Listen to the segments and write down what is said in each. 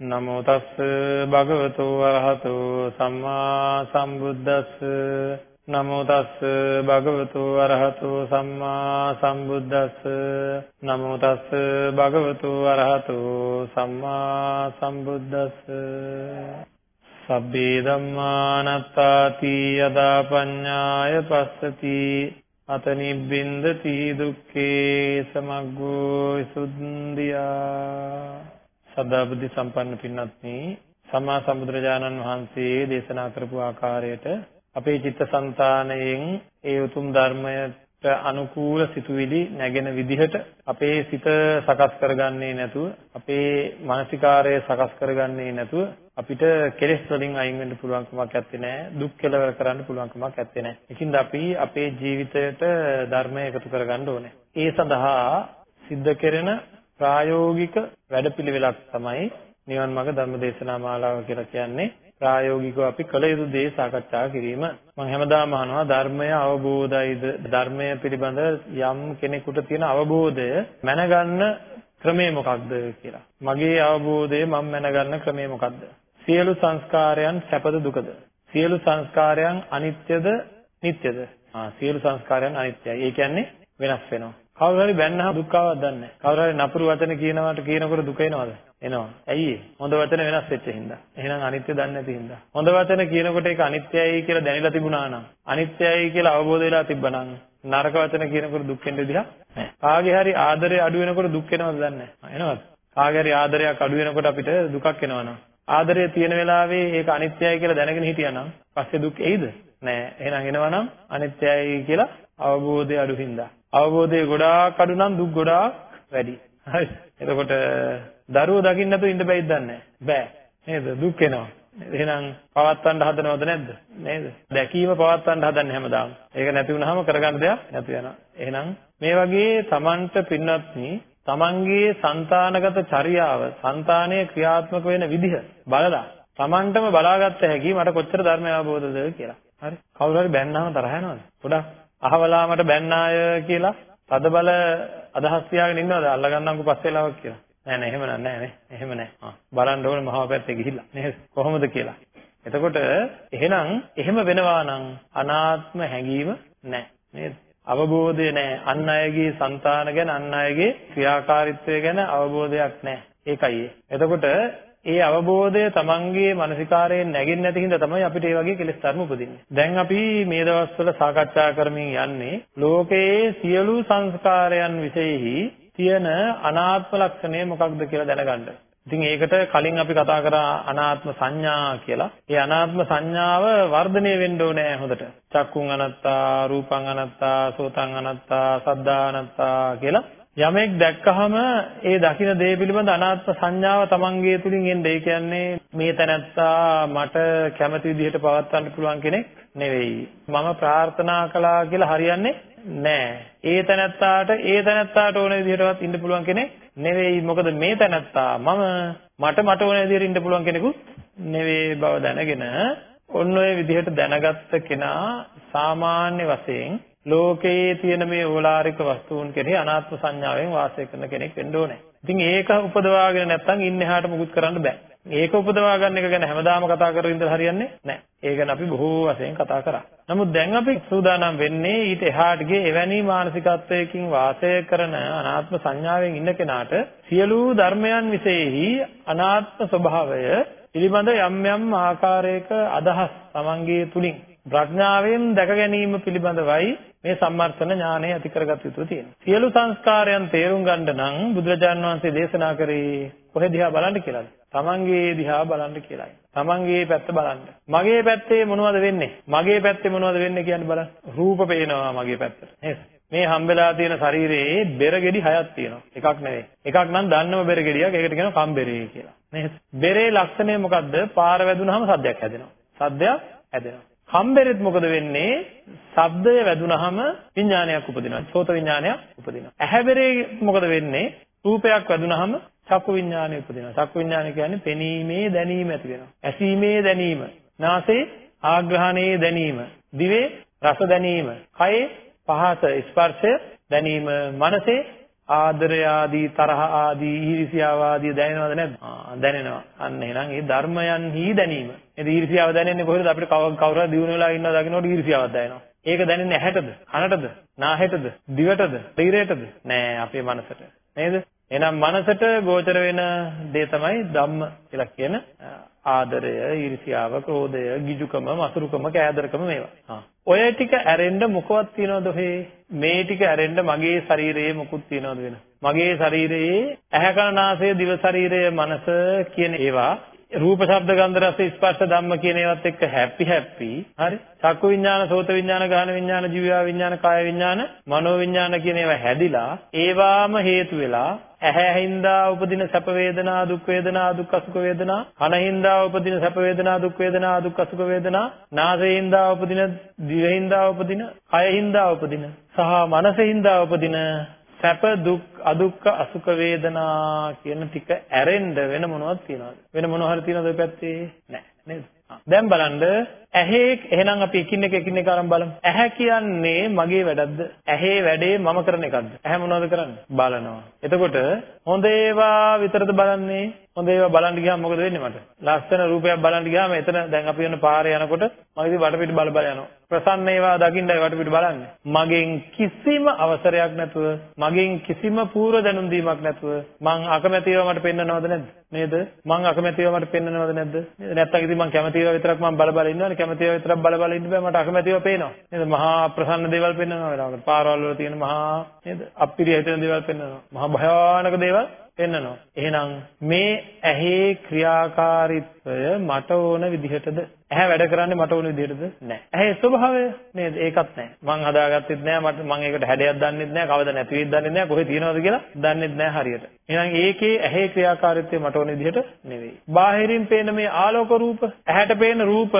නමෝ තස්ස භගවතු වරහතු සම්මා සම්බුද්දස්ස. නමෝ තස්ස භගවතු වරහතු සම්මා සම්බුද්දස්ස. නමෝ තස්ස භගවතු වරහතු සම්මා සම්බුද්දස්ස. සබ්බේ ධම්මානත්තාති යදා පඤ්ඤාය පස්සති. අත නිබ්බින්දති දුක්ඛේ සමග්ගෝ විසුද්ධියා. සදා බුද්ධ සම්පන්න පින්වත්නි සම්මා සම්බුදුරජාණන් වහන්සේ දේශනා කරපු ආකාරයට අපේ චිත්තසංතානයෙන් ඒ උතුම් ධර්මයට අනුකූල සිතුවිලි නැගෙන විදිහට අපේ සිත සකස් කරගන්නේ නැතුව අපේ මානසිකාරය සකස් කරගන්නේ නැතුව අපිට කෙලෙස් වලින් අයින් වෙන්න පුළුවන් කමක් නැත්තේ නෑ දුක් කෙලවර කරන්න පුළුවන් කමක් නැත්තේ නෑ. ඒකින්ද අපි අපේ ජීවිතයට ධර්මය එකතු කරගන්න ඕනේ. ඒ සඳහා සිද්ධ කෙරෙන ප්‍රායෝගික වැඩපිළිවෙලක් තමයි නිවන් මාර්ග ධර්ම දේශනා මාලාව කියලා කියන්නේ. ප්‍රායෝගිකව අපි කළ යුතු දේ සාකච්ඡා කිරීම. මම හැමදාම අහනවා ධර්මය අවබෝධයිද? ධර්මය පිළිබඳ යම් කෙනෙකුට තියෙන අවබෝධය මැනගන්න ක්‍රමය මොකක්ද කියලා. මගේ අවබෝධය මම මැනගන්න ක්‍රමය මොකක්ද? සියලු සංස්කාරයන් සැපද දුකද? සියලු සංස්කාරයන් අනිත්‍යද නිට්ටයද? ආ සියලු සංස්කාරයන් අනිත්‍යයි. ඒ කියන්නේ වෙනස් වෙනවා. කවුරු හරි බැන්නහම දුක් ආවද දන්නේ නැහැ. කවුරු හරි නපුරු වචන කියනවාට කියනකොට දුක එනවද? එනවා. ඇයි ඒ? හොඳ වචන වෙනස් වෙච්ච හින්දා. එහෙනම් අනිත්‍ය දන්නේ නැති හින්දා. හොඳ වචන කියනකොට ඒක අනිත්‍යයි කියලා දැනিলা තිබුණා නම්, අනිත්‍යයි කියලා අවබෝධ වෙලා තිබ්බනම්, නරක වචන කියනකොට දුක් වෙන්න විදිහක් නැහැ. කාගේ හරි ආදරය අඩු වෙනකොට දුක් එනවද දන්නේ නැහැ. එනවද? කාගේ හරි ආදරයක් අඩු වෙනකොට අපිට දුකක් එනවනම්, ආදරය තියෙන වෙලාවේ ඒක අනිත්‍යයි කියලා දැනගෙන හිටියානම්, පස්සේ දුක් එයිද? නෑ. එහෙනම් එනවනම් අනිත්‍යයි කියලා අවබෝධය අඩු හින්දා. අවබෝධය ගොඩාක් අඩු නම් දුක් ගොඩාක් වැඩි. හරි. එතකොට දරුවෝ දකින්න නැතුව ඉඳ බැයිද දන්නේ බෑ. නේද? දුක් වෙනවා. එහෙනම් පවත්වන්න හදනවද නැද්ද? නේද? දැකීම පවත්වන්න හදන්නේ හැමදාම. ඒක නැති වුනහම කරගන්න දෙයක් නැති වෙනවා. එහෙනම් මේ වගේ Tamanට පින්වත්නි තමන්ගේ సంతానගත චර්යාව, సంతානයේ ක්‍රියාත්මක වෙන විදිහ බලලා තමන්ටම බලාගත්ත හැකි මට කොච්චර ධර්මය අවබෝධද කියලා. හරි. කවුරු හරි බැන්නාම තරහ යනවද? ගොඩක් අහවලා මට බැන්නාය කියලා තදබල අදහස් තියාගෙන ඉන්නවද? අල්ලගන්නම්කෝ පස්සේ ලාවක් කියලා. නෑ නෑ එහෙම නෑ නෑ එහෙම නෑ. ආ බලන්න ඕනේ මහා පැත්තේ ගිහිල්ලා. නේද? කොහොමද කියලා. එතකොට එහෙනම් එහෙම වෙනවා නම් අනාත්ම හැඟීම නෑ. නේද? අවබෝධය නෑ. අන් අයගේ సంతාන ගැන අන් අයගේ ක්‍රියාකාරීත්වය ගැන අවබෝධයක් නෑ. ඒකයි. එතකොට ඒ අවබෝධය තමන්ගේ මානසිකාරයෙන් නැගෙන්නේ නැති හින්දා තමයි අපිට මේ වගේ කෙලෙස් ධර්ම උපදින්නේ. දැන් අපි මේ දවස්වල සාකච්ඡා කරමින් යන්නේ ලෝකයේ සියලු සංස්කාරයන් විශේෂෙහි තියෙන අනාත්ම ලක්ෂණය මොකක්ද කියලා දැනගන්න. ඉතින් ඒකට කලින් අපි කතා කරා අනාත්ම සංඥා කියලා. ඒ අනාත්ම සංඥාව වර්ධනය වෙන්න ඕනේ හොඳට. චක්කුං අනත්තා, රූපං අනත්තා, සෝතං අනත්තා, සද්දා අනත්තා කියලා යමෙක් දැක්කහම ඒ දකින දේ පිළිබඳ අනාත්ම සංඥාව තමන්ගේ තුලින් එන්නේ. ඒ කියන්නේ මේ තැනත්තා මට කැමති විදිහට පවත්වන්න පුළුවන් කෙනෙක් නෙවෙයි. මම ප්‍රාර්ථනා කළා කියලා හරියන්නේ නෑ. ඒ තැනත්තාට ඒ තැනත්තාට ඕන විදිහටවත් ඉන්න පුළුවන් කෙනෙක් නෙවෙයි. මොකද මේ තැනත්තා මම මට මට ඕන විදිහට ඉන්න පුළුවන් කෙනෙකුත් නෙවෙයි බව දැනගෙන ඔන්න ඔය විදිහට දැනගත්ත කෙනා සාමාන්‍ය වශයෙන් ලෝකයේ තියෙන මේ ඕලාරික වස්තුන් කෙරෙහි අනාත්ම සංඥාවෙන් වාසය කරන කෙනෙක් වෙන්න ඕනේ. ඉතින් ඒක උපදවාගෙන නැත්නම් ඉන්න එහාට මුකුත් කරන්න බෑ. ඒක උපදවා ගන්න එක ගැන හැමදාම කතා කරගෙන ඉඳලා හරියන්නේ නැහැ. ඒ ගැන අපි බොහෝ වශයෙන් කතා කරා. නමුත් දැන් අපි සූදානම් වෙන්නේ ඊට එහාට ගිය එවැනි මානසිකත්වයකින් වාසය කරන අනාත්ම සංඥාවෙන් ඉන්න කෙනාට සියලු ධර්මයන් විශේෂෙහි අනාත්ම ස්වභාවය පිළිබඳ යම් යම් ආකාරයක අදහස් තමන්ගේ තුලින් ප්‍රඥාවෙන් දැක ගැනීම පිළිබඳවයි මේ සම්මර්ථන ඥානය ඇති කරගත යුතු තියෙනවා. සියලු සංස්කාරයන් තේරුම් ගන්න නම් බුදුරජාණන් වහන්සේ දේශනා කරේ කොහෙ දිහා බලන්න කියලාද? තමන්ගේ දිහා බලන්න කියලායි. තමන්ගේ පැත්ත බලන්න. මගේ පැත්තේ මොනවද වෙන්නේ? මගේ පැත්තේ මොනවද වෙන්නේ කියන්නේ බලන්න. රූප පේනවා මගේ පැත්තට. නේද? මේ හම්බෙලා තියෙන ශරීරයේ බෙර ගෙඩි හයක් තියෙනවා. එකක් නෙවෙයි. එකක් නම් දන්නම බෙර ගෙඩියක්. ඒකට කියනවා කම්බෙරේ කියලා. නේද? බෙරේ ලක්ෂණය මොකද්ද? පාර වැදුනහම සද්දයක් හැදෙනවා. සද්දයක් හැදෙනවා. කම්බෙරෙත් මොකද වෙන්නේ? ශබ්දය වැදුනහම විඥානයක් උපදිනවා. සෝත විඥානයක් උපදිනවා. ඇහැබෙරේ මොකද වෙන්නේ? රූපයක් වැදුනහම චක්කු විඥානය උපදිනවා. චක්කු විඥානය කියන්නේ පෙනීමේ දැනීම ඇති වෙනවා. ඇසීමේ දැනීම. නාසයේ ආග්‍රහණයේ දැනීම. දිවේ රස දැනීම. කයේ පහස ස්පර්ශය දැනීම. මනසේ ආදරය ආදී තරහ ආදී ඊර්ෂ්‍යාව ආදී දැනෙනවද නැද්ද? ආ දැනෙනවා. අන්න එහෙනම් ඒ ධර්මයන්හි දැනීම. ඒ ඊර්ෂ්‍යාව දැනෙන්නේ කොහෙද? අපිට කවුරු හරි දිනු වෙලා ඉන්නවා දකින්නකොට ඊර්ෂ්‍යාවක් දැනෙනවා. ඒක දැනෙන්නේ ඇහැටද? කනටද? නාහෙටද? දිවටද? ශරීරයටද? නෑ අපේ මනසට. නේද? එහෙනම් මනසට ගෝචර වෙන දේ තමයි ධම්ම කියලා කියන ආදරය, ඊර්ෂ්‍යාව, ක්‍රෝධය, ගිජුකම, මසුරුකම, කෑදරකම මේවා. ඔය ටික ඇරෙන්න මොකවත් තියනවද ඔහේ? මේ ටික ඇරෙන්න මගේ ශරීරයේ මොකුත් තියනවද වෙන? මගේ ශරීරයේ ඇහැ කන නාසය දිව ශරීරය මනස කියන ඒවා රූප ශබ්ද ගන්ධ රස ස්පර්ශ ධම්ම කියන ඒවාත් එක්ක හැපි හැපි හරි? චක්කු විඥාන සෝත විඥාන ගාහන විඥාන ජීව විඥාන කාය විඥාන මනෝ විඥාන කියන ඒවා හැදිලා ඒවාම හේතු වෙලා ඇහැ හින්දා උපදින සැප වේදනා දුක් වේදනා දුක් අසුඛ වේදනා කන හින්දා උපදින සැප වේදනා දුක් වේදනා දුක් අසුඛ වේදනා නාසය හින්දා උපදින දිව හින්දා උපදින කය හින්දා උපදින සහ මනස හින්දා උපදින සැප දුක් අදුක්ක අසුඛ වේදනා කියන ටික ඇරෙන්න වෙන මොනවද තියනවද? වෙන මොනව හරි තියනවද ඔය පැත්තේ? නැහැ නේද? දැන් බලන්න ඇහි එහෙනම් අපි එකින් එක එකින් එක අරන් බලමු ඇහැ කියන්නේ මගේ වැඩක්ද ඇහි වැඩේ මම කරන එකක්ද ඇහැ මොනවද කරන්නේ බලනවා එතකොට හොඳ ඒවා විතරද බලන්නේ හොඳ ඒවා බලන්න ගියාම මොකද වෙන්නේ මට ලස්සන රූපයක් බලන්න ගියාම එතන දැන් අපි යන පාරේ යනකොට මම ඉතින් වටපිට බල බල යනවා ප්‍රසන්න ඒවා දකින්නයි වටපිට බලන්නේ. මගෙන් කිසිම අවසරයක් නැතුව, මගෙන් කිසිම පූර්ව දැනුම් දීමක් නැතුව මං අකමැති ඒවා මට පෙන්වනවද නැද්ද? නේද? මං අකමැති ඒවා මට පෙන්වනවද නැද්ද? නේද? නැත්තම් ඉතින් මං කැමති ඒවා විතරක් මං බල බල ඉන්නවනේ. කැමති ඒවා විතරක් බල බල ඉන්න බෑ. මට අකමැති ඒවා පේනවා. නේද? මහා ප්‍රසන්න දේවල් පෙන්වනවා වෙලාවකට. පාරවල් වල තියෙන මහා නේද? අප්පිරිය හිතෙන දේවල් පෙන්වනවා. මහා භයානක දේවල් පෙන්වනවා. එහෙනම් මේ ඇහි ක්‍රියාකාරීත්වය මට ඕන විදිහටද ඇහැ වැඩ කරන්නේ මට ඕන විදිහටද නැහැ. ඇහි ස්වභාවය නේද? ඒකත් නැහැ. මං හදාගත්තෙත් නැහැ. මට මං ඒකට හැඩයක් දන්නෙත් නැහැ. කවද නැති වෙයිද දන්නෙත් නැහැ. කොහෙ තියෙනවද කියලා දන්නෙත් නැහැ හරියට. එහෙනම් ඒකේ ඇහි ක්‍රියාකාරීත්වය මට ඕන විදිහට නෙවෙයි. බාහිරින් පේන මේ ආලෝක රූප, ඇහැට පේන රූප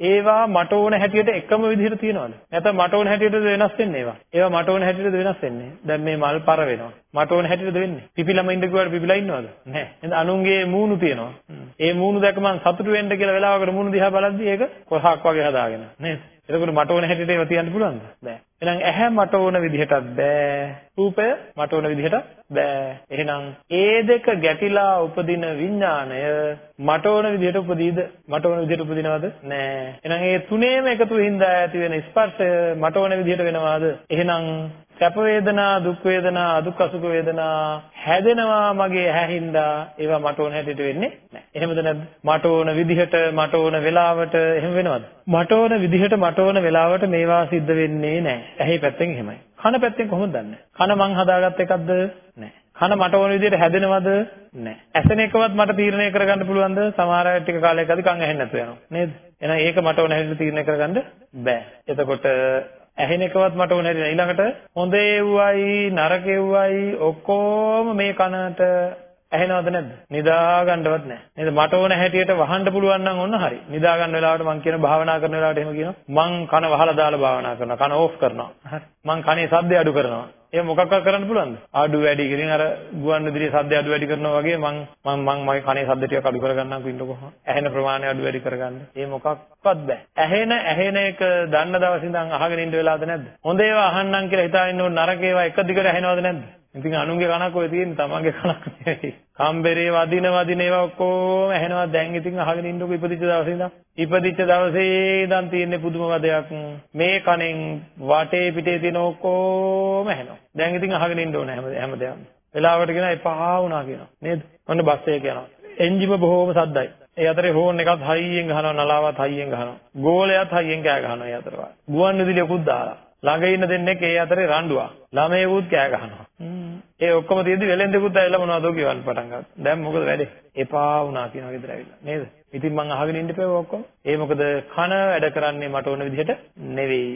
ඒවා මට ඕන හැටියට එකම විදිහට තියනවද? නැත්නම් මට ඕන හැටියටද වෙනස් වෙන්නේ ඒවා? ඒවා මට ඕන හැටියටද වෙනස් වෙන්නේ? දැන් මේ මල් පර වෙනවා. මට ඕන හැටියටද වෙන්නේ? පිපිලම ඉන්න කිව්වට පිපිලා ඉන්නවද? නැහැ. එහෙනම් අනුන්ගේ මූණු තියෙනවා. ඒ මූණු දැක මං සතුටු වෙන්න කියලා වෙලාවකට මූණු දිහා බලද්දි ඒක කොහක් වගේ හදාගෙන නේද? එතකොට මට ඕන හැටියට ඒවා තියන්න පුළුවන්ද? බෑ. එහෙනම් ඇහැ මට ඕන විදිහටත් බෑ. රූපය මට ඕන විදිහට බෑ. එහෙනම් ඒ දෙක ගැටිලා උපදින විඥාණය මට ඕන විදිහට උපදීද? මට ඕන විදිහට උපදිනවද? නෑ. එහෙනම් ඒ තුනේම එකතු වෙහින්දා ඇති වෙන ස්පර්ශය මට ඕන විදිහට වෙනවද? එහෙනම් සැප වේදනා දුක් වේදනා දුක් අසුඛ වේදනා හැදෙනවා මගේ ඇහැහින්දා ඒවා මට ඕන හැටියට වෙන්නේ නැහැ. එහෙමද නැද්ද? මට ඕන විදිහට මට ඕන වෙලාවට එහෙම වෙනවද? මට ඕන විදිහට මට ඕන වෙලාවට මේවා සිද්ධ වෙන්නේ නැහැ. ඇහි පැත්තෙන් එහෙමයි. කන පැත්තෙන් කොහොමද දන්නේ? කන මං හදාගත්ත එකක්ද? නැහැ. කන මට ඕන විදිහට හැදෙනවද? නැහැ. ඇසෙන එකවත් මට තීරණය කරගන්න පුළුවන්ද? සමහර අය ටික කාලයකදී කන් ඇහෙන්නේ නැතුව යනවා. නේද? එහෙනම් ඒක මට ඕන හැටියට තීරණය කරගන්න බෑ. එතකොට ඇහෙන එකවත් මට ඕනේ නැහැ. ඊළඟට හොඳ ඒව්වයි නරක ඒව්වයි ඔක්කොම මේ කනට ඇහෙනවද නැද්ද? නිදා ගන්නවත් නැහැ. නේද? මට ඕන හැටියට වහන්න පුළුවන් නම් ඔන්න හරි. නිදා ගන්න වෙලාවට මං කියන භාවනා කරන වෙලාවට එහෙම කියනවා. මං කන වහලා දාලා භාවනා කරනවා. කන ඕෆ් කරනවා. හරි. මං කනේ සද්ද අඩු කරනවා. ඒ මොකක්වත් කරන්න පුළුවන්ද? අඩු වැඩි කියන අර ගුවන් විදුලියේ සද්ද අඩු වැඩි කරනවා වගේ මං මං මං මගේ කනේ සද්ද ටික අඩු කරගන්නම්කෝ ඉන්නකො. ඇහෙන ප්‍රමාණය අඩු වැඩි කරගන්න. ඒ මොකක්වත් බෑ. ඇහෙන ඇහෙන එක දන්න දවස් ඉඳන් අහගෙන ඉන්න වෙලාවද නැද්ද? හොඳ ඒවා අහන්නම් කියලා හිතාගෙන ඉන්න නරක ඒවා එක දිගට ඇහෙනවද නැද්ද? ඉතින් අනුන්ගේ කනක් ඔය තියෙන්නේ තමන්ගේ කනක් නෙවෙයි. කම්බරේ වදින වදින ඒවා ඔක්කොම ඇහෙනවා දැන් ඉතින් අහගෙන ඉන්නකො ඉපදිච්ච දවසේ ඉඳන්. ඉපදිච්ච දවසේ ඉඳන් තියෙන්නේ පුදුම වදයක්. මේ කණෙන් වටේ පිටේ තියෙන ඔක්කොම ඇහෙනවා. දැන් ඉතින් අහගෙන ඉන්න ඕනේ හැම හැමදේම. වෙලාවට කියන එපා වුණා කියනවා. නේද? ඔන්න බස් එක යනවා. එන්ජිම බොහෝම සද්දයි. ඒ අතරේ හෝන් එකත් හයියෙන් ගහනවා නලාවත් හයියෙන් ගහනවා. ගෝලයක් හයියෙන් කෑ ගහනවා ඒ අතරවා. ගුවන් විදුලියකුත් දාලා. ළඟ ඉන්න දෙන්නෙක් ඒ අතරේ රණ්ඩුවා. ළමයෙකුත් කෑ ගහනවා. ඒ ඔක්කොම තියෙද්දි වෙලෙන්දෙකුත් ඇවිල්ලා මොනවද කියවන්න පටන් ගත්තා. දැන් මොකද වැඩේ? එපා වුණා කියනවා ගෙදර ඇවිල්ලා. නේද? ඉතින් මං අහගෙන ඉපේ ඔක්කොම. ඒ මොකද කන වැඩ කරන්නේ මට ඕන විදිහට නෙවෙයි.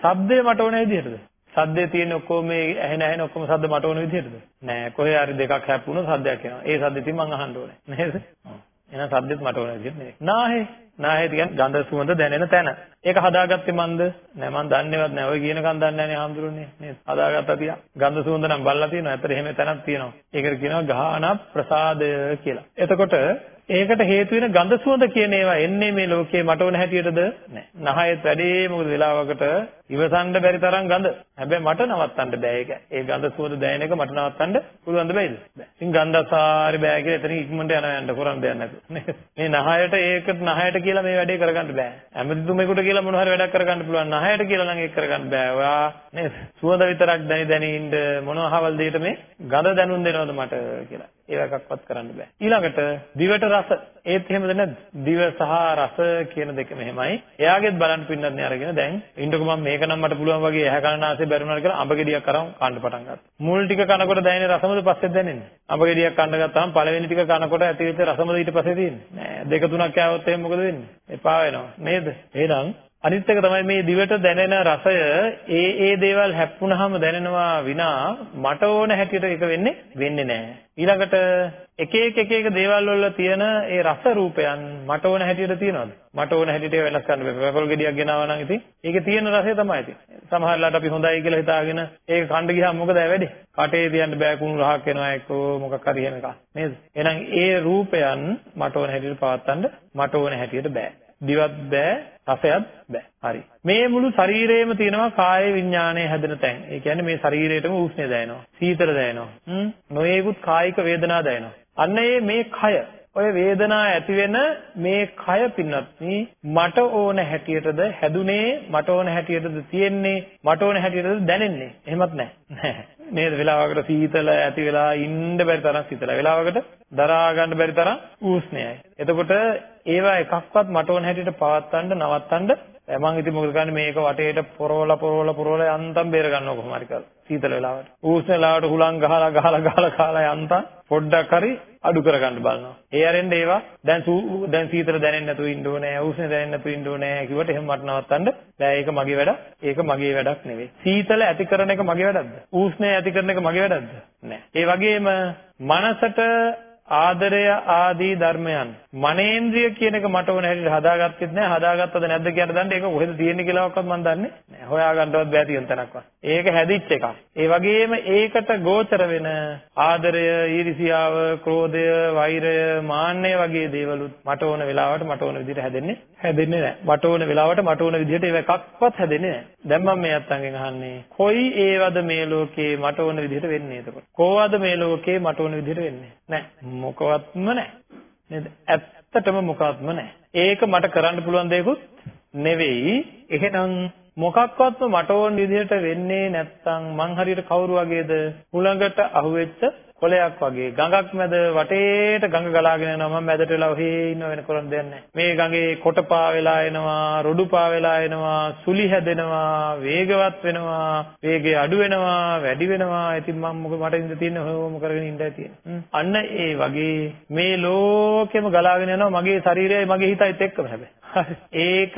ශබ්දය මට ඕන විදිහටද? සද්දේ තියෙන ඔක්කොම මේ ඇහෙන ඇහෙන ඔක්කොම සද්ද මට ඕන විදිහටද? නෑ. කොහේ හරි දෙකක් හැප්පුණොත් සද්දයක් එනවා. ඒ සද්දෙ ඉතින් මං අහන්න ඕනේ. නේද? එහෙනම් සද්දෙත් මට ඕන විදිහට නෙවෙයි. නාහේ. නාහේ කියන්නේ ගඳ සුවඳ දැනෙන තැන. ඒක හදාගත්තේ මන්ද? නෑ මං දන්නේවත් නෑ. ඔය කියනකම් දන්නේ නෑනේ හාමුදුරනේ. නේද? හදාගත්තා තියා. ගඳ සුවඳ නම් බලලා තියෙනවා. ඇත්තට එහෙම තැනක් තියෙනවා. ඒකට කියනවා ගාහන ප්‍රසාදය කියලා. එතකොට ඒකට හේතු වෙන ගඳ සුවඳ කියන ඒවා එන්නේ මේ ලෝකේ මට ඕන හැටියටද නෑ. නහයෙත් වැඩේ මොකද වෙලාවකට ඉවසන්න බැරි තරම් ගඳ. හැබැයි මට නවත්තන්න බෑ ඒක. ඒ ගඳ සුවඳ දැනෙන එක මට නවත්තන්න පුළුවන්ද බැයිද? බෑ. ඉතින් ගඳසාරි බෑ කියලා එතනින් ඉක්මනට යනවා යන්න කරන් දෙයක් නැතු. මේ නහයට ඒක නහයට කියලා මේ වැඩේ කරගන්න බෑ. ඇමතිතුමෙකුට කියලා මොන හරි වැඩක් කරගන්න පුළුවන්. නහයට කියලා නම් ඒක කරගන්න බෑ. ඔයා නේද? සුවඳ විතරක් දැනි දැනි ඉන්න මොනවාහවල් දෙයට මේ ගඳ දැනුම් දෙනවද මට කියලා. ඒව එකක්වත් කරන්න බෑ. ඊළඟට දිවට රස. ඒත් එහෙමද නැද්ද? දිව සහ රස කියන දෙක මෙහෙමයි. එයාගෙත් බලන්න පින්නත් නේ අරගෙන දැන් ඉන්නකො මම මේක නම් මට පුළුවන් වගේ ඇහැ කනනාසය බැරුණා කියලා අඹ ගෙඩියක් අරන් කන්න පටන් ගත්තා. මුල් ටික කනකොට දැනෙන රසමද පස්සෙත් දැනෙන්නේ. අඹ ගෙඩියක් කන්න ගත්තාම පළවෙනි ටික කනකොට ඇති වෙච්ච රසමද ඊට පස්සේ තියෙන්නේ. නෑ දෙක තුනක් කෑවොත් එහෙනම් මොකද වෙන්නේ? එපා වෙනවා. නේද? එහෙනම් අනිත් එක තමයි මේ දිවට දැනෙන රසය ඒ ඒ දේවල් හැප්පුණාම දැනෙනවා විනා මට ඕන හැටියට ඒක වෙන්නේ වෙන්නේ නැහැ. ඊළඟට එක එක එක එක දේවල් වල තියෙන ඒ රස රූපයන් මට ඕන හැටියට තියනවාද? මට ඕන හැටියට වෙනස් කරන්න බෑ. පැපල් ගෙඩියක් ගෙනාවා නම් ඉතින් ඒකේ තියෙන රසය තමයි ඉතින්. සමහරවිට අපි හොඳයි කියලා හිතාගෙන ඒක කන්න ගියාම මොකද වෙන්නේ? කටේ තියන්න බෑ කුණු රහක් එනවා එක්කෝ මොකක් හරි එහෙම එකක්. නේද? එහෙනම් ඒ රූපයන් මට ඕන හැටියට පවත්තන්න මට ඕන හැටියට බෑ. දිවත් බෑ රසයත් බෑ. හරි. මේ මුළු ශරීරයේම තියෙනවා කාය විඥානය හැදෙන තැන්. ඒ කියන්නේ මේ ශරීරයටම උෂ්ණය දැනෙනවා. සීතල දැනෙනවා. හ්ම්. නොයේකුත් කායික වේදනා දැනෙනවා. අන්න ඒ මේ කය ඔය වේදනා ඇති වෙන මේ කය පින්නත් මට ඕන හැටියටද හැදුනේ මට ඕන හැටියටද තියෙන්නේ මට ඕන හැටියටද දැනෙන්නේ එහෙමත් නැහැ නේද වෙලාවකට සීතල ඇති වෙලා ඉන්න බැරි තරම් සීතල වෙලාවකට දරා ගන්න බැරි තරම් උෂ්ණයයි එතකොට ඒවා එකක්වත් මට ඕන හැටියට පවත්තන්න නවත්තන්න මම ඉතින් මොකද කරන්නේ මේක වටේට පොරවලා පොරවලා පොරවලා යන්තම් බේර ගන්නවා කොහොම හරි කරලා. සීතල වෙලාවට. ඌස්න වෙලාවට හුලං ගහලා ගහලා ගහලා කාලා යන්තම් පොඩ්ඩක් හරි අඩු කරගන්න බලනවා. ඒ අරෙන්ද ඒවා දැන් දැන් සීතල දැනෙන්නේ නැතුව ඉන්න ඕනේ, ඌස්න දැනෙන්නේ නැතුව ඉන්න ඕනේ කිව්වට එහෙම මට නවත්තන්න බෑ. ඒක මගේ වැඩක්. ඒක මගේ වැඩක් නෙවෙයි. සීතල ඇති කරන එක මගේ වැඩක්ද? ඌස්නය ඇති කරන එක මගේ වැඩක්ද? නෑ. ඒ වගේම මනසට ආදරය ආදී ධර්මයන්. මනේන්ද්‍රිය කියන එක මට ඕන හැටියට හදාගත්තෙත් නෑ. හදාගත්තද නැද්ද කියන දන්න. ඒක කොහෙද තියෙන්නේ කියලාවත් මම දන්නේ නෑ. හොයාගන්නවත් බෑ තියෙන තැනක්වත්. ඒක හැදිච්ච එකක්. ඒ වගේම ඒකට ගෝචර වෙන ආදරය ඊර්ෂියාව ක්‍රෝධය වෛරය මාන්නය වගේ දේවලුත් මට ඕන වෙලාවට මට ඕන විදිහට හැදෙන්නේ හැදෙන්නේ නෑ. මට ඕන වෙලාවට මට ඕන විදිහට ඒව එකක්වත් හැදෙන්නේ නෑ. දැන් මම මේ අත්තන්ගෙන් අහන්නේ. කොයි ඒවද මේ ලෝකේ මට ඕන විදිහට වෙන්නේ එතකොට? කොහොමද මේ ලෝකේ මට ඕන විදිහට වෙන්නේ? නෑ. මොකවත්ම නැහැ. නේද? ඇත්තටම මොකවත්ම නැහැ. ඒක මට කරන්න පුළුවන් දෙයක්වත් නෙවෙයි. එහෙනම් මොකක්වත්ම මට ඕන විදිහට වෙන්නේ නැත්තම් මං හරියට කවුරු වගේද? හුළඟට අහුවෙච්ච කොලයක් වගේ. ගඟක් මැද වටේට ගඟ ගලාගෙන යනවා. මම මැදට වෙලා ඔහේ ඉන්න වෙන කරන් දෙයක් නැහැ. මේ ගඟේ කොට පා වෙලා එනවා රොඩු පා වෙලා එනවා සුලි හැදෙනවා වේගවත් වෙනවා වේගය අඩු වෙනවා වැඩි වෙනවා. ඉතින් මම මොකද මට ඉඳ තියෙන හොම කරගෙන ඉඳලා තියෙන අන්න ඒ වගේ මේ ලෝකෙම ගලාගෙන යනවා. මගේ ශරීරයයි මගේ හිතයිත් එක්කම හැබැයි. ඒක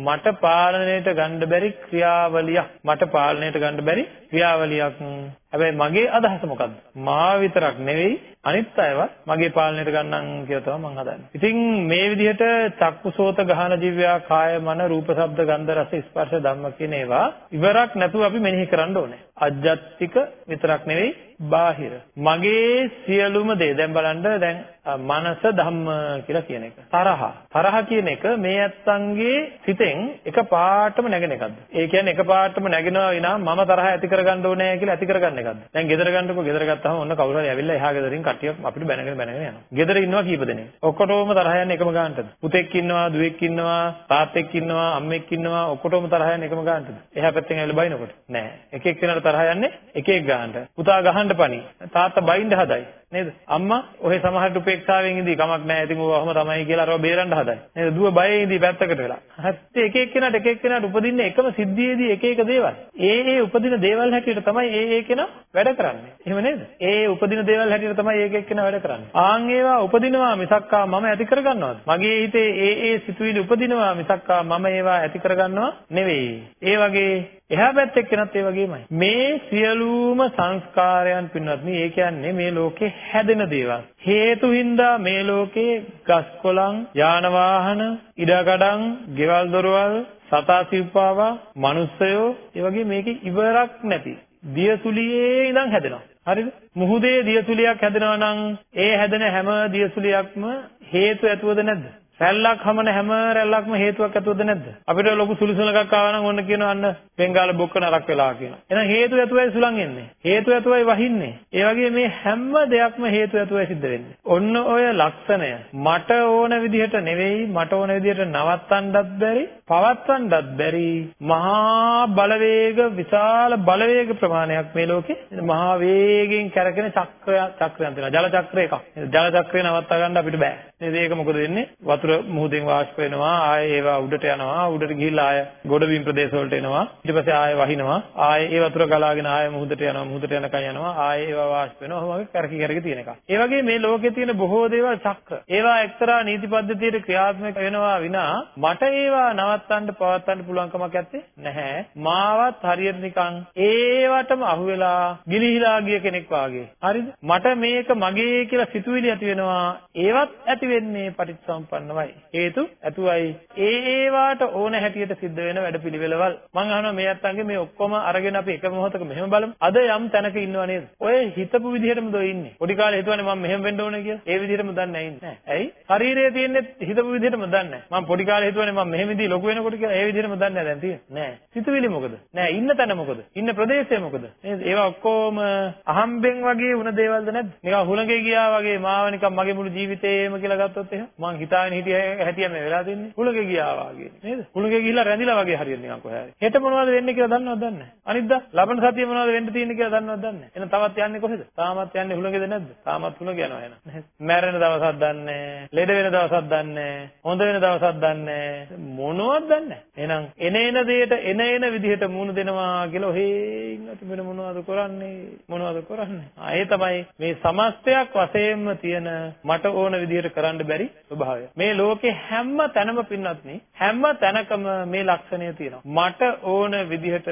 මට පාලනයට ගන්න බැරි ක්‍රියාවලියක්. මට පාලනයට ගන්න බැරි ක්‍රියාවලියක්. හැබැයි මගේ අදහස මොකද්ද? මා විතරක් නෙවෙයි අනිත් අයවත් මගේ පාලනයට ගන්නම් කියලා තමයි මම හදන්නේ. ඉතින් මේ විදිහට චක්කුසෝත ගහන දිව්‍යා කාය මන රූප ශබ්ද ගන්ධ රස ස්පර්ශ ධම්ම කියන ඒවා ඉවරක් නැතුව අපි මෙනෙහි කරන්න ඕනේ. අජ්ජත්තික විතරක් නෙවෙයි බාහිර. මගේ සියලුම දේ දැන් බලන්න දැන් මනස ධම්ම කියලා කියන එක. තරහ. තරහ කියන එක මේ ඇත්තන්ගේ සිතෙන් එක පාටම නැගෙන එකක්ද? ඒ කියන්නේ එක පාටම නැගෙනවා විනා මම තරහ ඇති කරගන්න ඕනේ කියලා ඇති කරගන්න එකක්ද? දැන් ගෙදර ගන්නකො ගෙදර ගත්තාම ඔන්න කවුරු හරි ඇවිල්ලා එහා ගෙදරින් කට්ටියක් අපිට බැනගෙන බැනගෙන යනවා. ගෙදර ඉන්නවා කීප දෙනෙක්. ඔක්කොටම තරහ යන්නේ එකම ගානටද? පුතෙක් ඉන්නවා, දුවෙක් ඉන්නවා, තාත්තෙක් ඉන්නවා, අම්මෙක් ඉන්නවා, ඔක්කොටම තරහ යන්නේ එකම ගානටද? එහා පැත්තෙන් ඇවිල්ලා බයිනකොට. නෑ. එක එක්කෙනාට තරහ යන්නේ එක එක ගානට. පුතා ගහන්න පණි. තාත්තා බයින්ද හදයි. නේද? අම්මා ඔහේ සමහරට උපේක්ෂාවෙන් ඉඳී කමක් නැහැ. ඉතින් ඕවම තමයි කියලා අරව බේරන්න හදයි. නේද? දුව බයෙන් ඉඳී පැත්තකට වෙලා. හත් එක එක්කෙනාට එක එක්කෙනාට උපදින්නේ එකම සිද්ධියේදී එක එක දේවල්. ඒ ඒ උපදින දේවල් හැටියට තමයි ඒ ඒ කෙනා වැඩ කරන්නේ. එහෙම නේද? ඒ උපදින දේවල් හැටියට තමයි ඒක එක්කන වැඩ කරන්නේ. ආන් ඒවා උපදිනවා මිසක්කා මම ඇති කරගන්නවද? මගේ හිතේ ඒ ඒ සිතුවිලි උපදිනවා මිසක්කා මම ඒවා ඇති කරගන්නව නෙවෙයි. ඒ වගේ එහා පැත්තේ කෙනත් ඒ වගේමයි. මේ සියලුම සංස්කාරයන් පින්වත්නි ඒ කියන්නේ මේ ලෝකේ හැදෙන දේවල්. හේතු හින්දා මේ ලෝකේ ගස් කොළන්, යාන වාහන, ඉඩකඩම්, ගෙවල් දොරවල්, සතා සිව්පාවා, මිනිස්සයෝ, ඒ වගේ මේකේ ඉවරක් නැති. දියසුලියේ ඉඳන් හැදෙනවා. හරිද? මුහුදේ දියසුලියක් හැදෙනවා නම් ඒ හැදෙන හැම දියසුලියක්ම හේතු ඇතුවද නැද්ද? රැල්ලක් හමන හැම රැල්ලක්ම හේතුවක් ඇතුවද නැද්ද? අපිට ලොකු සුළුසුලකක් ආව නම් ඔන්න කියනවා අන්න බෙන්ගාල බොක්ක නරක් වෙලා කියනවා. එහෙනම් හේතු ඇතුවයි සුලං එන්නේ. හේතු ඇතුවයි වහින්නේ. ඒ වගේ මේ හැම දෙයක්ම හේතු ඇතුවයි සිද්ධ වෙන්නේ. ඔන්න ඔය ලක්ෂණය මට ඕන විදිහට නෙවෙයි මට ඕන විදිහට නවත්තන්නත් බැරි, පවත්වන්නත් බැරි මහා බලවේග විශාල බලවේග ප්‍රමාණයක් මේ ලෝකේ මහා වේගෙන් කැරකෙන චක්‍රය චක්‍රයන් තියෙනවා. ජල චක්‍රය එකක්. ජල චක්‍රය නවත්තා ගන්න අපිට බෑ. නේද? ඒක මොකද වෙන්නේ? වතුර වතුර මුහුදෙන් වාෂ්ප වෙනවා ආයේ ඒවා උඩට යනවා උඩට ගිහිල්ලා ආය ගොඩබිම් ප්‍රදේශ වලට එනවා ඊට පස්සේ ආය වහිනවා ආයේ ඒ වතුර ගලාගෙන ආය මුහුදට යනවා මුහුදට යනකන් යනවා ආයේ ඒවා වාෂ්ප වෙනවා ඔහොම කරකි කරකි තියෙන එක. ඒ වගේ මේ ලෝකේ තියෙන බොහෝ දේවල් චක්‍ර. ඒවා එක්තරා නීති පද්ධතියට ක්‍රියාත්මක වෙනවා විනා මට ඒවා නවත්තන්න පවත්තන්න පුළුවන් කමක් නැත්තේ නැහැ. මාවත් හරියට නිකන් ඒවටම අහු වෙලා ගිලිහිලා ගිය කෙනෙක් වාගේ. හරිද? මට මේක මගේ කියලා සිතුවිලි ඇති වෙනවා. ඒවත් ඇති වෙන්නේ පටිච්චසමුප්පන්නව තමයි. හේතු ඇතුවයි. ඒ ඒවාට ඕන හැටියට සිද්ධ වෙන වැඩපිළිවෙලවල්. මම අහනවා මේ අත්තන්ගේ මේ ඔක්කොම අරගෙන අපි එක මොහොතක මෙහෙම බලමු. අද යම් තැනක ඉන්නව නේද? ඔය හිතපු විදිහටම දෝ ඉන්නේ. පොඩි කාලේ හිතුවනේ මම මෙහෙම වෙන්න ඕනේ කියලා. ඒ විදිහටම දන්නේ නැහැ ඉන්නේ. ඇයි? ශරීරයේ තියෙන්නේ හිතපු විදිහටම දන්නේ නැහැ. මම පොඩි කාලේ හිතුවනේ මම මෙහෙම ඉදී ලොකු වෙනකොට කියලා. ඒ විදිහටම දන්නේ නැහැ දැන් තියෙන්නේ. නෑ. සිතුවිලි මොකද? නෑ ඉන්න තැන මොකද? ඉන්න ප්‍රදේශය මොකද? නේද? ඒවා ඔක්කොම අහම්බෙන් වගේ වුණ දේවල්ද නැද්ද? නිකන් හුලඟේ ගියා වගේ මාව නිකන් මගේ මුළු ජීවිතේම කියලා ගත්තොත් එහෙම මං හිතාගෙන හිටිය හැටිය මේ වෙලා තින්නේ හුලඟේ ගියා වගේ නේද? හුලඟේ ගිහිල්ලා රැඳිලා වගේ හරියට නිකන් කොහේ හරි. හෙට මොනවද වෙන්නේ කියලා දන්නවද දන්නේ නැහැ. අනිද්දා ලබන සතිය මොනවද වෙන්න තියෙන්නේ කියලා දන්නවද දන්නේ නැහැ. එහෙනම් තවත් යන්නේ කොහෙද? තාමත් යන්නේ හුලඟේද නැද්ද? තාමත් හුලඟ යනවා එහෙනම්. මැරෙන දවසක් දන්නේ නැහැ. ලෙඩ වෙන දවසක් දන්නේ නැහැ. හොඳ වෙන දවසක් දන්නේ නැහැ. මොනවද දන්නේ නැහැ. එහෙනම් එන එන දෙයට එන එන විදිහට මුණ දෙනවා කියලා ඔහේ ඉන්නත් මෙන්න මොනවද කරන්නේ? මොනවද කරන්නේ? ආ ඒ තමයි මේ සමස්තයක් වශයෙන්ම තියෙන මට ඕන විදිහට කරන්න බැරි ස්වභාවය. මේ ලෝකේ හැම තැනම පින්නත්නි හැම තැනකම මේ ලක්ෂණය තියෙනවා. මට ඕන විදිහට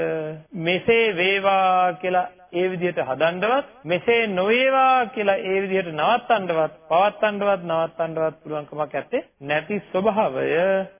මෙසේ වේවා කියලා ඒ විදිහට හදන්නවත් මෙසේ නොවේවා කියලා ඒ විදිහට නවත්තන්නවත් පවත්තන්නවත් නවත්තන්නවත් පුළුවන් කමක් නැත්තේ නැති ස්වභාවය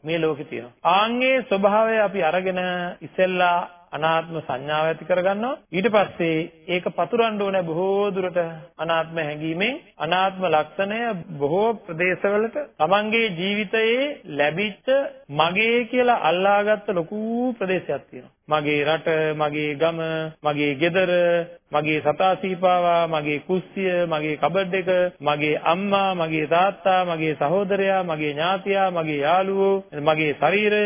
මේ ලෝකේ තියෙනවා. ආන්ගේ ස්වභාවය අපි අරගෙන ඉස්සෙල්ලා අනාත්ම සංඥාව ඇති කරගන්නවා. ඊට පස්සේ ඒක පතුරවන්න ඕනේ බොහෝ දුරට අනාත්ම හැඟීමෙන්. අනාත්ම ලක්ෂණය බොහෝ ප්‍රදේශවලට තමන්ගේ ජීවිතයේ ලැබිච්ච මගේ කියලා අල්ලාගත්ත ලොකු ප්‍රදේශයක් තියෙනවා. මගේ රට, මගේ ගම, මගේ ගෙදර, මගේ සතා සීපාවා, මගේ කුස්සිය, මගේ කබඩ් එක, මගේ අම්මා, මගේ තාත්තා, මගේ සහෝදරයා, මගේ ඥාතියා, මගේ යාළුවෝ, මගේ ශරීරය,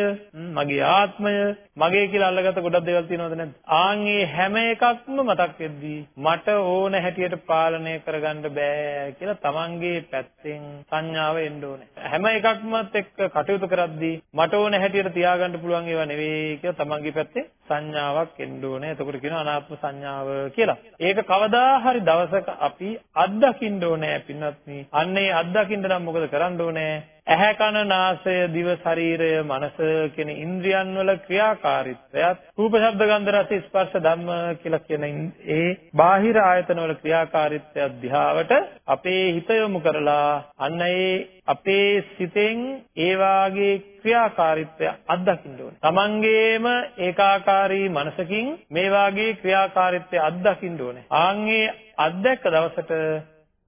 මගේ ආත්මය, මගේ කියලා අල්ලගත්ත ගොඩක් දේවල් තියෙනවද නැද්ද? ආන්ගේ හැම එකක්ම මතක් වෙද්දී මට ඕන හැටියට පාලනය කරගන්න බෑ කියලා තමන්ගේ පැත්තෙන් සංඥාව එන්න ඕනේ. හැම එකක්මත් එක්ක කටයුතු කරද්දී මට ඕන හැටියට තියාගන්න පුළුවන් ඒවා නෙවෙයි කියලා තමන්ගේ පැත්තෙන් සංඥාවක් එන්න ඕනේ. එතකොට කියනවා අනාත්ම සංඥාව කියලා. ඒක කවදා හරි දවසක අපි අත්දකින්න ඕනේ පින්වත්නි. අන්න ඒ අත්දකින්න නම් මොකද කරන්න ඕනේ? ඇහැ කන නාසය දිව ශරීරය මනස කියන ඉන්ද්‍රියන් වල ක්‍රියාකාරීත්වයත් රූප ශබ්ද ගන්ධ රස ස්පර්ශ ධම්ම කියලා කියන ඒ බාහිර ආයතන වල ක්‍රියාකාරීත්වය දිහාවට අපේ හිත යොමු කරලා අන්න ඒ අපේ සිතෙන් ඒ වාගේ ක්‍රියාකාරීත්වය අත්දකින්න ඕනේ. තමන්ගේම ඒකාකාරී මනසකින් මේ වාගේ ක්‍රියාකාරීත්වය අත්දකින්න ඕනේ. ආන්ගේ අත්දැක්ක දවසට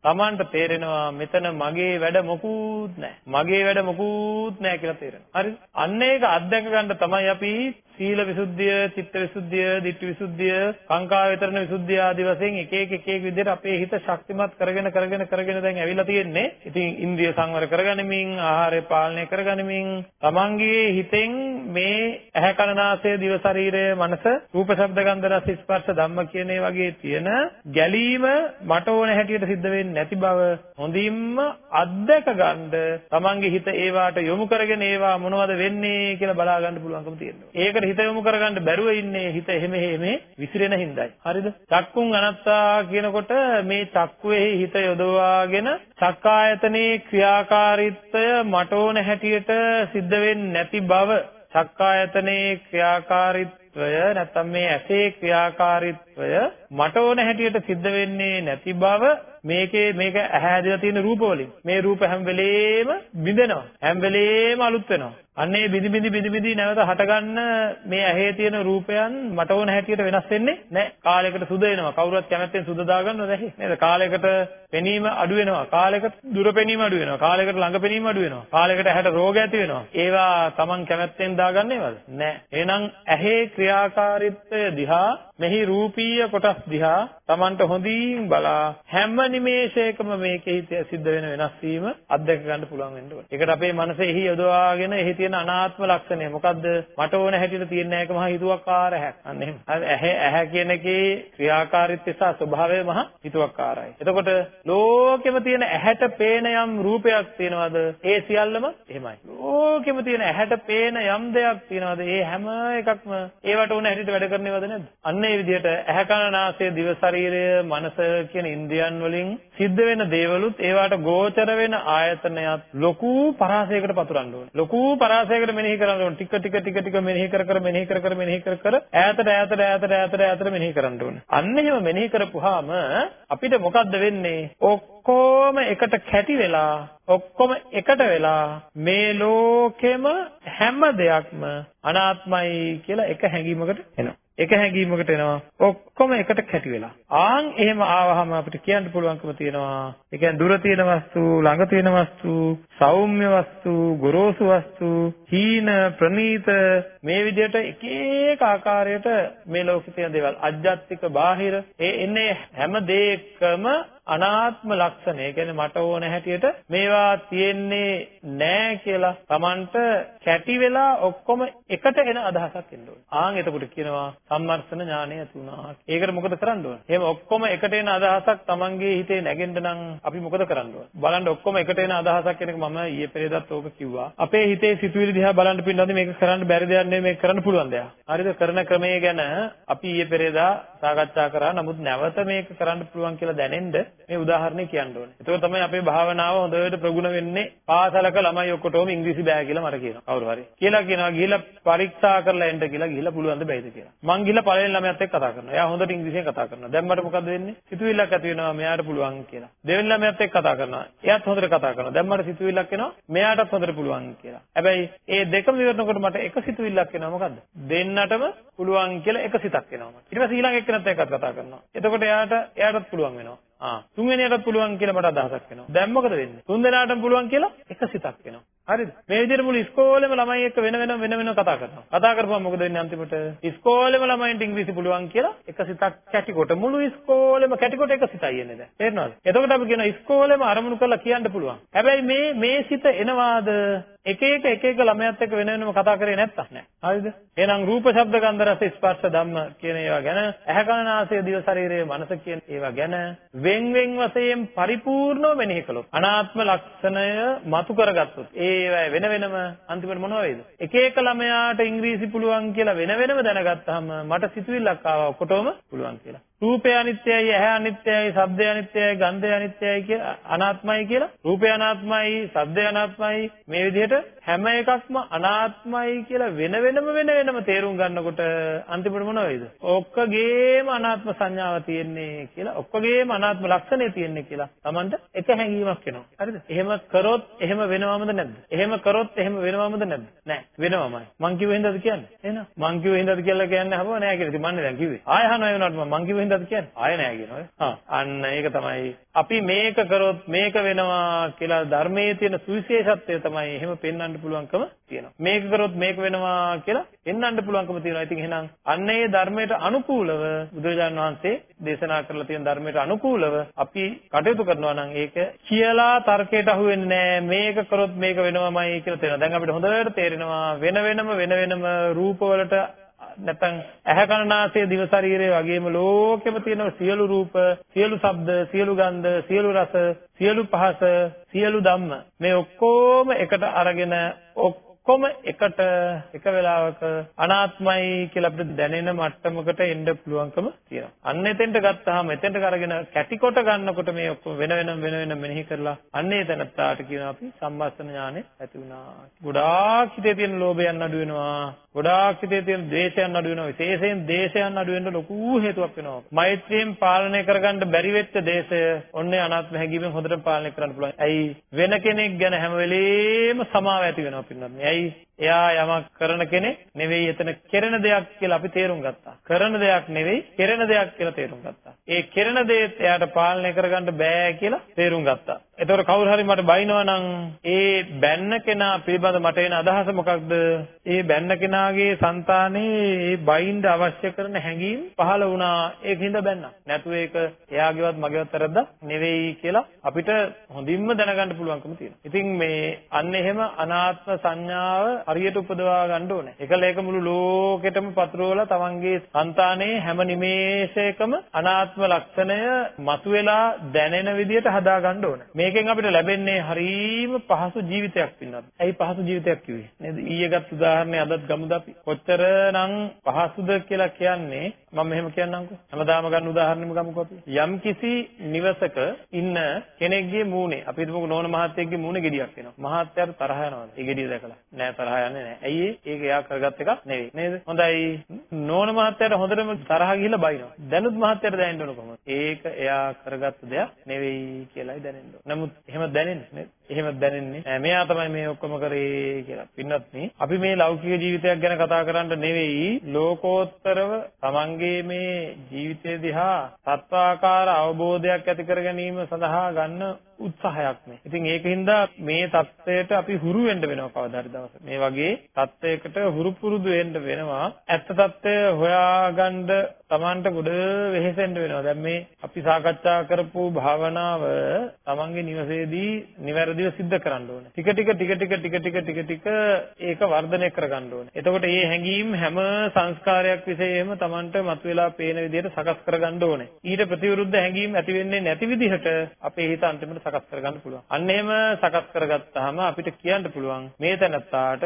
Tamanට තේරෙනවා මෙතන මගේ වැඩ මොකුත් නැහැ. මගේ වැඩ මොකුත් නැහැ කියලා තේරෙනවා. හරිද? අන්න ඒක අත්දැක ගන්න තමයි අපි සීල විසුද්ධිය, චිත්ත විසුද්ධිය, ditthi විසුද්ධිය, කාංකා වේතරණ විසුද්ධිය ආදී වශයෙන් එක එක එක එක විදිහට අපේ හිත ශක්තිමත් කරගෙන කරගෙන කරගෙන දැන් ඇවිල්ලා තියෙන්නේ. ඉතින් ඉන්ද්‍රිය සංවර කරගනිමින්, ආහාරය පාලනය කරගනිමින්, තමන්ගේ හිතෙන් මේ ඇහැ කන නාසය දිව ශරීරය මනස රූප ශබ්ද ගන්ධ රස ස්පර්ශ ධම්ම කියන ඒ වගේ තියෙන ගැලීම මට ඕන හැටියට සිද්ධ වෙන්නේ නැති බව හොඳින්ම අත්දැක ගන්න තමන්ගේ හිත ඒවාට යොමු කරගෙන ඒවා මොනවද වෙන්නේ කියලා බලා ගන්න පුළුවන්කම තියෙනවා. ඒකට පැත්තකට හිත යොමු කරගන්න බැරුව ඉන්නේ හිත එහෙම එහෙම විසිරෙන හිඳයි. හරිද? චක්කුන් අනත්තා කියනකොට මේ චක්කුවේ හිත යොදවාගෙන චක්කායතනේ ක්‍රියාකාරීත්වය මට ඕන හැටියට සිද්ධ වෙන්නේ නැති බව චක්කායතනේ ක්‍රියාකාරීත්වය නැත්නම් මේ ඇසේ ක්‍රියාකාරීත්වය මට ඕන හැටියට සිද්ධ වෙන්නේ නැති බව මේකේ මේක ඇහැ ඇදලා තියෙන රූප වලින් මේ රූප හැම වෙලේම බිඳෙනවා හැම වෙලේම අලුත් වෙනවා අන්නේ බිඳි බිඳි බිඳි බිඳි නැවත හටගන්න මේ ඇහි තියෙන රූපයන් මට ඕන හැටියට වෙනස් වෙන්නේ නැහැ. කාලයකට සුද වෙනවා. කවුරුත් කැමැත්තෙන් සුද දාගන්නවද ඇහි නේද? කාලයකට පෙනීම අඩු වෙනවා. කාලයකට දුර පෙනීම අඩු වෙනවා. කාලයකට ළඟ පෙනීම අඩු වෙනවා. කාලයකට ඇහැට රෝග ඇති වෙනවා. ඒවා Taman කැමැත්තෙන් දාගන්නේවද නැහැ. එහෙනම් ඇහි ක්‍රියාකාරීත්වය දිහා මෙහි රූපීය කොටස් දිහා Tamanට හොඳින් බලා හැම නිමේෂයකම මේකේ සිද්ධ වෙන වෙනස් වීම අත්දැක ගන්න පුළුවන් වෙන්න ඕනේ. ඒකට අපේ මනසේ එහි යොදවාගෙන එහි තියෙන අනාත්ම ලක්ෂණය මොකද්ද? මට ඕන හැටියට තියෙන එක මහා හිතුවක්කාර ඇහැක්. අන්න එහෙම. ඇහැ ඇහැ කියන එකේ ක්‍රියාකාරීත්වය සහ ස්වභාවය මහා හිතුවක්කාරයි. එතකොට ලෝකෙම තියෙන ඇහැට පේන යම් රූපයක් තියෙනවද? ඒ සියල්ලම එහෙමයි. ලෝකෙම තියෙන ඇහැට පේන යම් දෙයක් තියෙනවද? ඒ හැම එකක්ම ඒවට ඕන හැටියට වැඩ කරනවද නැද්ද? අන්න ඒ විදිහට ඇහැ කන නාසය දිව ශරීරය මනස කියන ඉන්ද්‍රියන් වලින් සිද්ධ වෙන දේවලුත් ඒවට ගෝචර වෙන ආයතනයත් ලොකු පරාසයකට පතුරන්න ඕනේ. ලොකු පරාසයකට මෙනෙහි කරන්න ඕනේ. ටික ටික ටික ටික මෙනෙහි කර කර මෙනෙහි කර කර මෙනෙහි කර කර ඈතට ඈතට ඈතට ඈතට ඈතට මෙනෙහි කරන්න ඕනේ. අන්න එහෙම මෙනෙහි කරපුවාම අපිට මොකද්ද වෙන්නේ? ඔක්කොම එකට කැටි වෙලා ඔක්කොම එකට වෙලා මේ ලෝකෙම හැම දෙයක්ම අනාත්මයි කියලා එක හැඟීමකට එනවා. එක හැඟීමකට එනවා. ඔක්කොම එකට කැටි වෙලා. ආන් එහෙම ආවහම අපිට කියන්න පුළුවන්කම තියෙනවා. ඒ කියන්නේ දුර තියෙන වස්තු, ළඟ තියෙන වස්තු, සෞම්‍ය වස්තු, ගොරෝසු වස්තු, හීන, ප්‍රනීත මේ විදිහට එක එක ආකාරයට මේ ලෝකේ තියෙන දේවල් අජ්ජත්තික බාහිර ඒ එන්නේ හැම දෙයකම අනාත්ම ලක්ෂණ. ඒ කියන්නේ මට ඕන හැටියට මේවා තියෙන්නේ නෑ කියලා Tamanට කැටි වෙලා ඔක්කොම එකට එන අදහසක් එන්න ඕනේ. ආන් එතකොට කියනවා සම්මර්ෂණ ඥානය ඇති වුණා. ඒකට මොකද කරන්න ඕනේ? එහෙම ඔක්කොම එකට එන අදහසක් Tamanගේ හිතේ නැගෙන්න නම් අපි මොකද කරන්න ඕනේ? බලන්න ඔක්කොම එකට එන අදහසක් කෙනෙක් මම ඊයේ පෙරේදත් ඕක කිව්වා. අපේ හිතේ සිතුවිලි දිහා බලන්න පින්නත් මේක කරන්න බැරි දෙයක් නෙමෙයි මේක කරන්න පුළුවන් දෙයක්. හරිද? කරන ක්‍රමය ගැන අපි ඊයේ පෙරේදා සාකච්ඡා කරා. නමුත් නැවත මේක කරන්න පුළුවන් කියලා දැනෙන්න මේ උදාහරණේ කියන්න ඕනේ. එතකොට තමයි අපේ භාවනාව හොඳට ප්‍රගුණ වෙන්නේ. පාසලක ළමයි ඔක්කොටම ඉංග්‍රීසි බෑ කියලා මට කියනවා. කවුරු හරි. කියලා කියනවා ගිහිල්ලා පරීක්ෂා කරලා එන්න කියලා ගිහිල්ලා පුළුවන් ද බැයිද කියලා. මං ගිහිල්ලා පළවෙනි ළමයාත් එක්ක කතා කරනවා. එයා හොඳට ඉංග්‍රීසියෙන් කතා කරනවා. දැන් මට මොකද වෙන්නේ? සිතුවිල්ලක් ඇති වෙනවා මෙයාට පුළුවන් කියලා. දෙවෙනි ළමයාත් එක්ක කතා කරනවා. එයාත් හොඳට කතා කරනවා. දැන් මට සිතුවිල්ලක් එනවා මෙයාටත් හොඳට පුළුවන් කියලා. හැබැයි ඒ දෙකම ඉවරනකොට මට එක සිතුවිල්ලක් එනවා මොකද්ද? දෙන්නටම පුළුවන් කියලා එක සිතක් එනවා මට. ඊට පස්සේ ඊළඟ එක්කෙනත් එක්කත් කතා කරනවා. එතකොට එයාට එයාටත් පුළුවන් වෙනවා. ආ තුන්වෙනියටත් පුළුවන් කියලා මට අදහසක් එනවා. දැන් මොකද වෙන්නේ? තුන් දෙනාටම පුළුවන් කියලා එක සිතක් එනවා. හරිද? මේ විදිහට මුළු ඉස්කෝලේම ළමයි එක්ක වෙන වෙනම වෙන වෙනම කතා කරනවා. කතා කරපුවම මොකද වෙන්නේ අන්තිමට? ඉස්කෝලේම ළමයින්ට ඉංග්‍රීසි පුළුවන් කියලා එක සිතක් කැටිකොට මුළු ඉස්කෝලේම කැටිකොට එක සිතයි එන්නේ දැන්. තේරෙනවද? එතකොට අපි කියන ඉස්කෝලේම අරමුණු කරලා කියන්න පුළුවන්. හැබැයි මේ මේ සිත එනවාද එක එක එක එක ළමයාත් එක්ක වෙන වෙනම කතා කරේ නැත්තම් නෑ. හරිද? එහෙනම් රූප, ශබ්ද, ගන්ධ, රස, ස්පර්ශ ධම්ම කියන ඒවා ගැන, ඇහැ කන නාසය දිව ශරීරය මනස කියන ඒවා ගැන වෙන් වෙන් වශයෙන් පරිපූර්ණව මෙනෙහි කළොත් අනාත්ම ලක්ෂණය මතු කරගත්තොත් ඒවා වෙන වෙනම අන්තිමට මොනව වෙයිද? එක එක ළමයාට ඉංග්‍රීසි පුළුවන් කියලා වෙන වෙනම දැනගත්තාම මට සිතුවිල්ලක් ආවා ඔකොටම පුළුවන් කියලා. රූපය අනිත්‍යයි, ඇහැ අනිත්‍යයි, ශබ්දය අනිත්‍යයි, ගන්ධය අනිත්‍යයි කියලා අනාත්මයි කියලා. රූපය අනාත්මයි, ශබ්දය අනාත්මයි මේ විදිහට හැම එකක්ම අනාත්මයි කියලා වෙන වෙනම වෙන වෙනම තේරුම් ගන්නකොට අන්තිමට මොන වෙයිද? ඔක්කොගේම අනාත්ම සංඥාව තියෙන්නේ කියලා, ඔක්කොගේම අනාත්ම ලක්ෂණය තියෙන්නේ කියලා Tamanට එක හැඟීමක් එනවා. හරිද? එහෙම කරොත් එහෙම වෙනවමද නැද්ද? එහෙම කරොත් එහෙම වෙනවමද නැද්ද? නෑ වෙනවමයි. මං කිව්ව හින්දාද කියන්නේ? එහෙනම් මං කිව්ව හින්දාද කියලා කියන්නේ හබව නෑ කියලා. ඉතින් මන්නේ දැන් කිව්වේ. ආය අහනවා ඒ වුණාට මං කිව්ව හින්දාද කියන්නේ? ආය නෑ කියනවා. ආ අන්න ඒක තමයි. අපි මේක කරොත් මේක වෙනවා කියලා ධර්මයේ තියෙන සුවිශේෂත්වය තමයි එහෙම පෙන්වන්න පුළුවන්කම තියෙනවා. මේක කරොත් මේක වෙනවා කියලා පෙන්වන්න පුළුවන්කම තියෙනවා. ඉතින් එහෙනම් අන්න ඒ ධර්මයට අනුකූලව බුදුරජාණන් වහන්සේ දේශනා කරලා තියෙන ධර්මයට අනුකූලව අපි කටයුතු කරනවා නම් ඒක කියලා තර්කයට අහු වෙන්නේ නැහැ. මේක කරොත් මේක වෙනවමයි කියලා තේරෙනවා. දැන් අපිට හොඳට තේරෙනවා වෙන වෙනම වෙන වෙනම රූපවලට නැත්නම් ඇහැ කන නාසය දිව ශරීරය වගේම ලෝකෙම තියෙන සියලු රූප, සියලු ශබ්ද, සියලු ගන්ධ, සියලු රස, සියලු පහස, සියලු ධම්ම මේ ඔක්කොම එකට අරගෙන ඔක්කොම එකට එක වෙලාවක අනාත්මයි කියලා අපිට දැනෙන මට්ටමකට එන්න පුළුවන්කම තියෙනවා. අන්න එතෙන්ට ගත්තාම එතෙන්ට කරගෙන කැටි කොට ගන්නකොට මේ ඔක්කොම වෙන වෙනම වෙන වෙනම මෙනෙහි කරලා අන්න ඒ තැනත්තාට කියනවා අපි සම්මස්තන ඥානෙ ඇති වුණා. ගොඩාක් හිතේ තියෙන ලෝභයන් අඩු වෙනවා. ගොඩාක් හිතේ තියෙන ද්වේෂයන් අඩු වෙනවා. විශේෂයෙන් ද්වේෂයන් අඩු වෙන්න ලොකු හේතුවක් වෙනවා. මෛත්‍රියෙන් පාලනය කරගන්න බැරි වෙච්ච දේශය ඔන්නේ අනාත්ම හැඟීමෙන් හොඳට පාලනය කරන්න පුළුවන්. ඇයි වෙන කෙනෙක් ගැන හැම වෙලේම සමාව ඇති වෙනවා පින්නත්. today එයා යමක් කරන කෙනෙක් නෙවෙයි එතන කෙරෙන දෙයක් කියලා අපි තේරුම් ගත්තා. කරන දෙයක් නෙවෙයි කෙරෙන දෙයක් කියලා තේරුම් ගත්තා. ඒ කෙරෙන දේත් එයාට පාලනය කරගන්න බෑ කියලා තේරුම් ගත්තා. එතකොට කවුරු හරි මට බයිනවා නම් ඒ බැන්න කෙනා පිළිබඳ මට එන අදහස මොකක්ද? ඒ බැන්න කෙනාගේ సంతානේ ඒ බයින්ද අවශ්‍ය කරන හැඟීම් පහළ වුණා. ඒකින්ද බැන්නා. නැතුව ඒක එයාගේවත් මගේවත් වැරද්දක් නෙවෙයි කියලා අපිට හොඳින්ම දැනගන්න පුළුවන්කම තියෙනවා. ඉතින් මේ අන්න එහෙම අනාත්ම සංඥාව හරියට උපදවා ගන්න ඕනේ. එකල ඒක මුළු ලෝකෙටම පතුරවලා තමන්ගේ సంతානේ හැම නිමේෂයකම අනාත්ම ලක්ෂණය මතුවලා දැනෙන විදිහට හදා ගන්න ඕනේ. මේකෙන් අපිට ලැබෙන්නේ හරීම පහසු ජීවිතයක් පින්නත්. ඇයි පහසු ජීවිතයක් කිව්වේ? නේද? ඊයේගත් උදාහරණය අදත් ගමුද අපි? කොච්චරනම් පහසුද කියලා කියන්නේ මම මෙහෙම කියන්නම්කෝ. හැමදාම ගන්න උදාහරණෙම ගමුකෝ අපි. යම් කිසි නිවසක ඉන්න කෙනෙක්ගේ මූණේ අපි හිතමුකෝ නෝන මහත්තයෙක්ගේ මූණේ ගෙඩියක් එනවා. මහත්තයාට තරහ යනවාද? ඒ ගෙඩිය දැකලා. නෑ තරහ යන්නේ නෑ. ඇයි ඒක එයා කරගත් එකක් නෙවෙයි. නේද? හොඳයි. නෝන මහත්තයාට හොඳටම තරහ ගිහිල්ලා බයිනවා. දැනුත් මහත්තයාට දැනෙන්න ඕන කොහොමද? ඒක එයා කරගත්ත දෙයක් නෙවෙයි කියලායි දැනෙන්න ඕන. නමුත් එහෙම දැනෙන්නේ නේද? එහෙම දැනෙන්නේ නෑ. මෙයා තමයි මේ ඔක්කොම කරේ කියලා. පින්නත් මේ අපි මේ ලෞකික ජීවිතයක් ගැන කතා කරන්න නෙවෙයි ලෝකෝත්තරව තමන්ගේ මේ ජීවිතය දිහා සත්වාකාර අවබෝධයක් ඇති කර ගැනීම සඳහා ගන්න උත්සාහයක් මේ. ඉතින් ඒකින්ද මේ தත්වයට අපි හුරු වෙන්න වෙනවා කවදා හරි දවසක. මේ වගේ தත්වයකට හුරු පුරුදු වෙන්න වෙනවා. ඇත්ත தත්වය හොයාගන්න Tamanට ගොඩ වෙහෙසෙන්න වෙනවා. දැන් මේ අපි සාකච්ඡා කරපු භාවනාව Tamanගේ නිවසේදී නිවැරදිව සිද්ධ කරන්න ඕනේ. ටික ටික ටික ටික ටික ටික ටික ටික ඒක වර්ධනය කරගන්න ඕනේ. එතකොට මේ හැඟීම් හැම සංස්කාරයක් විශේෂයෙන්ම Tamanට මතුවලා පේන විදිහට සකස් කරගන්න ඕනේ. ඊට ප්‍රතිවිරුද්ධ හැඟීම් ඇති වෙන්නේ නැති විදිහට අපේ හිත අන්තිමට සකස් කරගන්න පුළුවන්. අන්න එහෙම සකස් කරගත්තාම අපිට කියන්න පුළුවන් මේ තැනත්තාට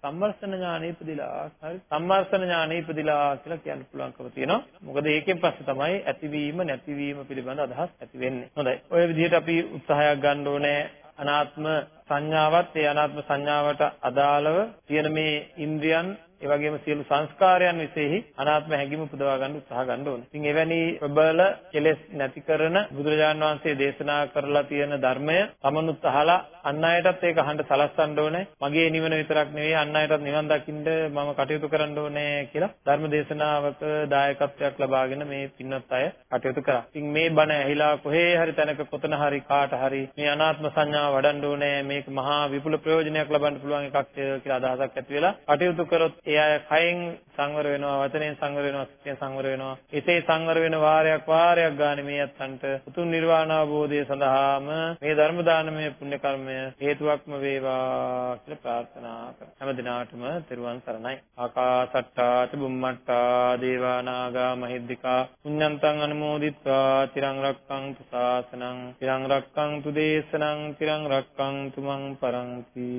සම්මර්ෂණ ඥානෙ ඉපදිලා හරි සම්මර්ෂණ ඥානෙ ඉපදිලා කියලා කියන්න පුළුවන්කම තියෙනවා. මොකද ඒකෙන් පස්සේ තමයි ඇතිවීම නැතිවීම පිළිබඳ අදහස් ඇති වෙන්නේ. හොඳයි. ඔය විදිහට අපි උත්සාහයක් ගන්න ඕනේ අනාත්ම සංඥාවත් ඒ අනාත්ම සංඥාවට අදාළව තියෙන මේ ඉන්ද්‍රියන් ඒ වගේම සියලු සංස්කාරයන් විශේෂයි අනාත්ම හැඟීම උපදවා ගන්න උත්සාහ ගන්න ඕනේ. ඉතින් එවැනි ප්‍රබල කෙලෙස් නැති කරන බුදුරජාන් වහන්සේ දේශනා කරලා තියෙන ධර්මය තමනුත් අහලා අන් අයටත් ඒක අහන්න සලස්වන්න ඕනේ. මගේ නිවන විතරක් නෙවෙයි අන් අයටත් නිවන් දකින්න මම කටයුතු කරන්න ඕනේ කියලා ධර්ම දේශනාවක දායකත්වයක් ලබාගෙන මේ පින්වත් අය කටයුතු කරා. ඉතින් මේ බණ ඇහිලා කොහේ හරි තැනක කොතන හරි කාට හරි මේ අනාත්ම සංඥාව වඩන්න ඕනේ මේක මහා විපුල ප්‍රයෝජනයක් ලබන්න පුළුවන් එකක් කියලා අදහසක් ඇති වෙලා කටයුතු කරොත් ඒ අය කයෙන් සංවර වෙනවා වචනයෙන් සංවර වෙනවා සිතෙන් සංවර වෙනවා. හිතේ සංවර වෙන වාරයක් වාරයක් ගානේ මේ අත්තන්ට උතුම් නිර්වාණ අවබෝධය සඳහාම මේ ධර්ම දානමය පුණ්‍ය කර්මය හේතුවක්ම වේවා කියලා ප්‍රාර්ථනා කරා හැම දිනාටම තෙරුවන් සරණයි. ආකාසට්ටා චුම්මට්ටා දේවා නාග මහිද්దికා පුඤ්ඤන්තං අනුමෝදිත්වා තිරං රක්ඛන්තු ශාසනං තිරං රක්ඛන්තු දේශනං තිරං රක්ඛන්තු මං පරන්ති.